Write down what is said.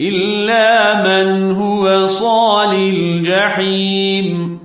إلا من هو صال الجحيم.